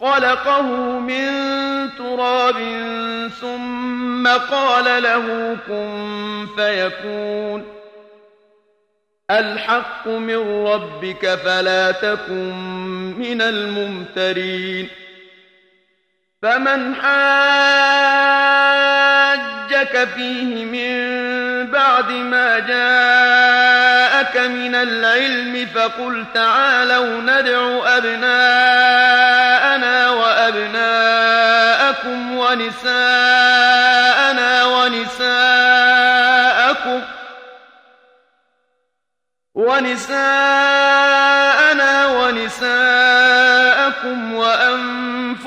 خلقه من تراب ثم قال له كن فيكون. الحق من ربك فلا تكن من الممترين. فمن حاجك فيه من بعد ما جاء من العلم فقل تعالوا ندع أبناءنا وأبناءكم ونساءنا ونساءكم ونساءنا ونساءكم وأنفسكم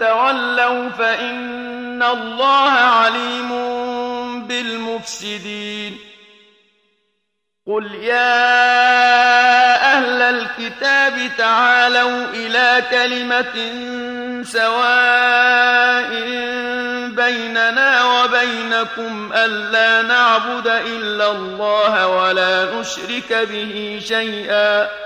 تولوا فإن الله عليم بالمفسدين. قل يا أهل الكتاب تعالوا إلى كلمة سواء بيننا وبينكم ألا نعبد إلا الله ولا نشرك به شيئا.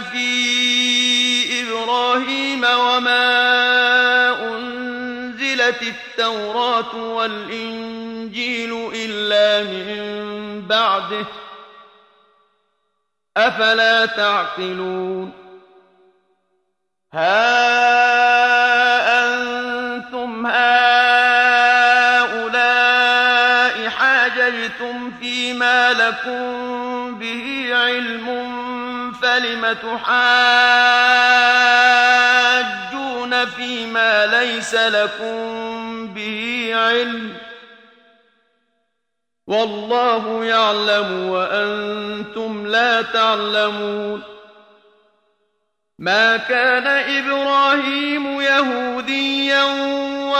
في إبراهيم وما أنزلت التوراة والإنجيل إلا من بعده أفلا تعقلون ها أنتم هؤلاء حاجلتم فيما لكم به علم لم تحاجون فيما ليس لكم به علم. والله يعلم وأنتم لا تعلمون. ما كان إبراهيم يهوديا